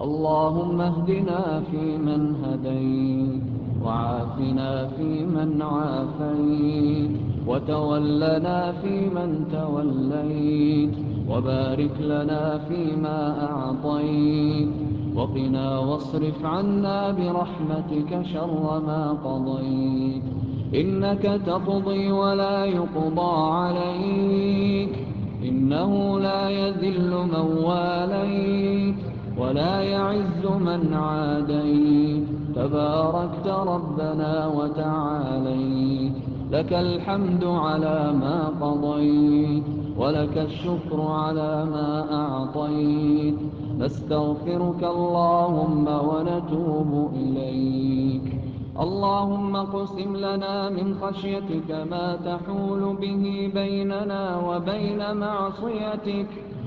اللهم اهدنا فيمن هديت وعافنا فيمن عافيت وتولنا فيمن توليت وبارك لنا فيما أعطيت وقنا واصرف عنا برحمتك شر ما قضيت إنك تقضي ولا يقضى عليك إنه لا يذل من واليت ولا يعز من عاديت. تباركت ربنا وتعاليت. لك الحمد على ما قضيت. ولك الشكر على ما أعطيت. نستغفرك اللهم ونتوب إليك. اللهم قسم لنا من خشيتك ما تحول به بيننا وبين معصيتك.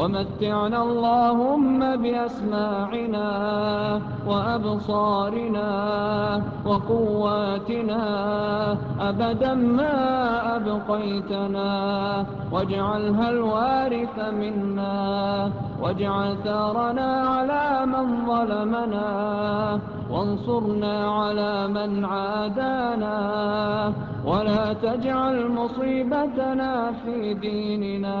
ومتعنا اللهم بأسماعنا وأبصارنا وقواتنا أبدا ما أبقيتنا واجعلها الوارث منا واجعل ثأرنا على من ظلمنا وانصرنا على من عادانا ولا تجعل مصيبتنا في ديننا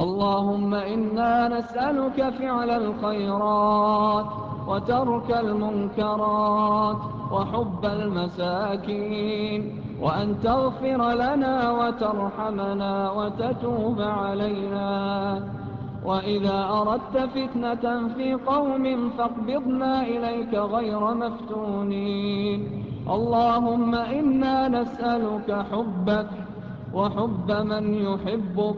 اللهم إنا نسألك فعل الخيرات وترك المنكرات وحب المساكين وأن تغفر لنا وترحمنا وتتوب علينا. وإذا أردت فتنة في قوم فاقبضنا إليك غير مفتونين. اللهم إنا نسألك حبك وحب من يحبك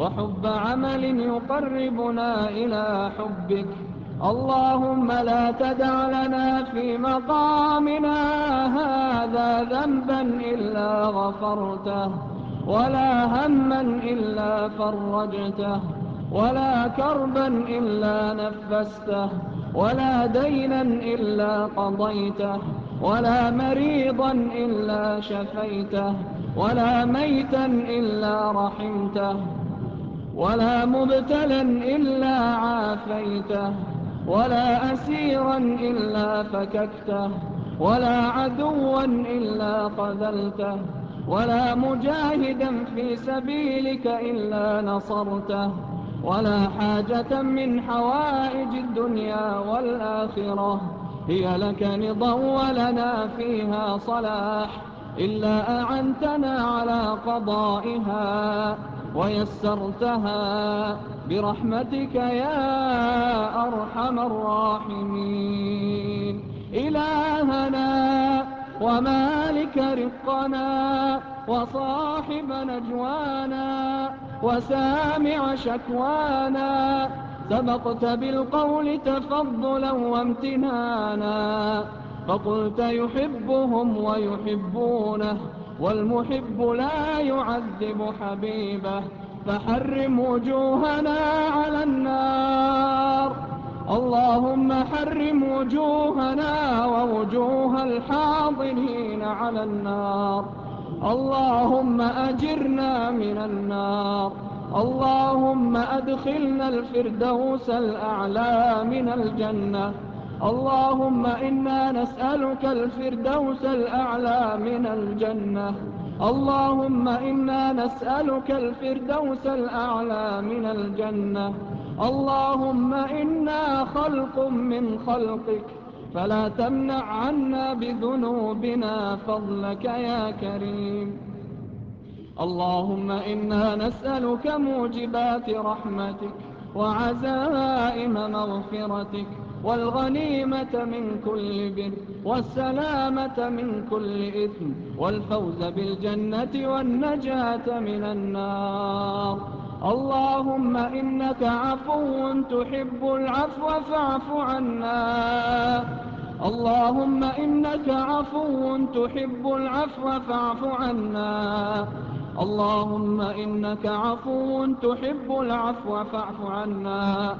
وحب عمل يقربنا إلى حبك. اللهم لا تدع لنا في مقامنا هذا ذنبا إلا غفرته ولا هما إلا فرجته ولا كربا إلا نفسته ولا دينا إلا قضيته ولا مريضا إلا شفيته ولا ميتا إلا رحمته. ولا مبتلا إلا عافيته ولا أسيرا إلا فككته ولا عدوا إلا قذلته ولا مجاهدا في سبيلك إلا نصرته ولا حاجة من حوائج الدنيا والآخرة. هي لك نضا ولنا فيها صلاح إلا أعنتنا على قضائها. ويسرتها برحمتك يا أرحم الراحمين. إلهنا ومالك رقنا وصاحب نجوانا وسامع شكوانا. سبقت بالقول تفضلا وامتنانا. فقلت يحبهم ويحبونه. والمحب لا يعذب حبيبه فحرم وجوهنا على النار. اللهم حرم وجوهنا ووجوه الحاضرين على النار. اللهم أجرنا من النار. اللهم أدخلنا الفردوس الأعلى من الجنة. اللهم إنا نسألك الفردوس الأعلى من الجنة. اللهم إنا نسألك الفردوس الأعلى من الجنة. اللهم إنا خلق من خلقك. فلا تمنع عنا بذنوبنا فضلك يا كريم. اللهم إنا نسألك موجبات رحمتك. وعزائم مغفرتك والغنيمة من كل بر والسلامة من كل إثم والفوز بالجنة والنجاة من النار. اللهم إنك عفو تحب العفو فاعف عنا. اللهم إنك عفو تحب العفو فاعف عنا. اللهم إنك عفو تحب العفو فاعف عنا.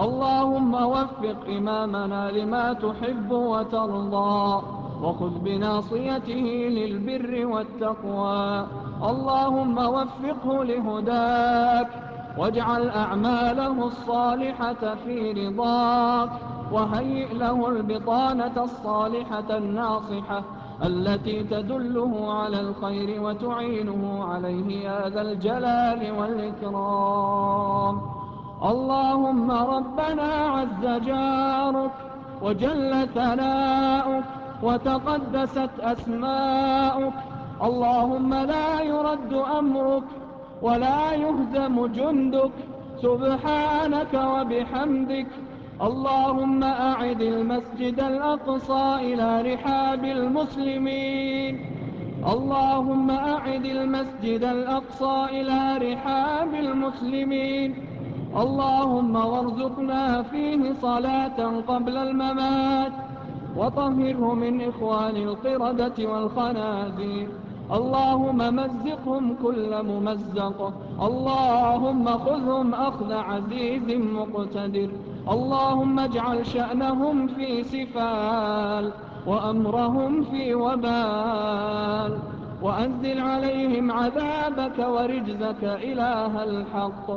اللهم وفق إمامنا لما تحب وترضى. وخذ بناصيته للبر والتقوى. اللهم وفقه لهداك. واجعل أعماله الصالحة في رضاك. وهيئ له البطانة الصالحة الناصحة. التي تدله على الخير وتعينه عليه يا ذا الجلال والإكرام. اللهم ربنا عز جارك وجل ثناؤك وتقدست أسماؤك. اللهم لا يرد أمرك ولا يهزم جندك. سبحانك وبحمدك اللهم أعد المسجد الأقصى إلى رحاب المسلمين. اللهم أعد المسجد الأقصى إلى رحاب المسلمين. اللهم وارزقنا فيه صلاة قبل الممات. وطهره من إخوان القردة والخنازير. اللهم مزقهم كل ممزق. اللهم خذهم أخذ عزيز مقتدر. اللهم اجعل شأنهم في سفال وأمرهم في وبال وأنزل عليهم عذابك ورجزك إله الحق.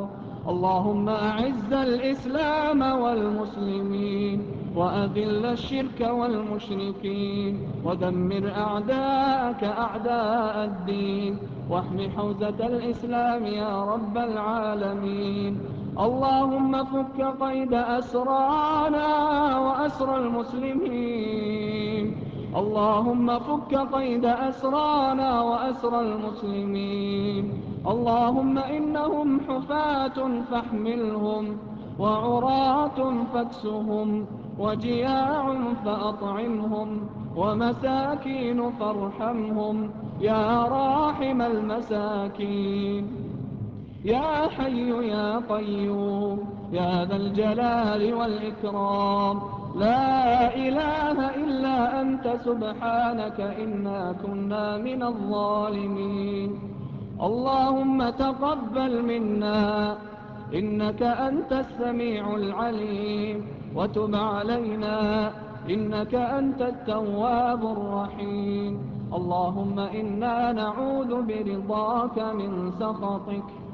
اللهم أعز الإسلام والمسلمين وأذل الشرك والمشركين ودمر أعداءك أعداء الدين واحم حوزة الإسلام يا رب العالمين. اللهم فك قيد أسرانا وأسر المسلمين. اللهم فك قيد أسرانا وأسر المسلمين. اللهم إنهم حفاة فاحملهم وعراة فاكسهم وجياع فأطعمهم ومساكين فارحمهم. يا راحم المساكين. يا حي يا قيوم يا ذا الجلال والإكرام. لا إله إلا أنت سبحانك إنا كنا من الظالمين. اللهم تقبل منا إنك أنت السميع العليم. وتب علينا إنك أنت التواب الرحيم. اللهم إنا نعوذ برضاك من سخطك.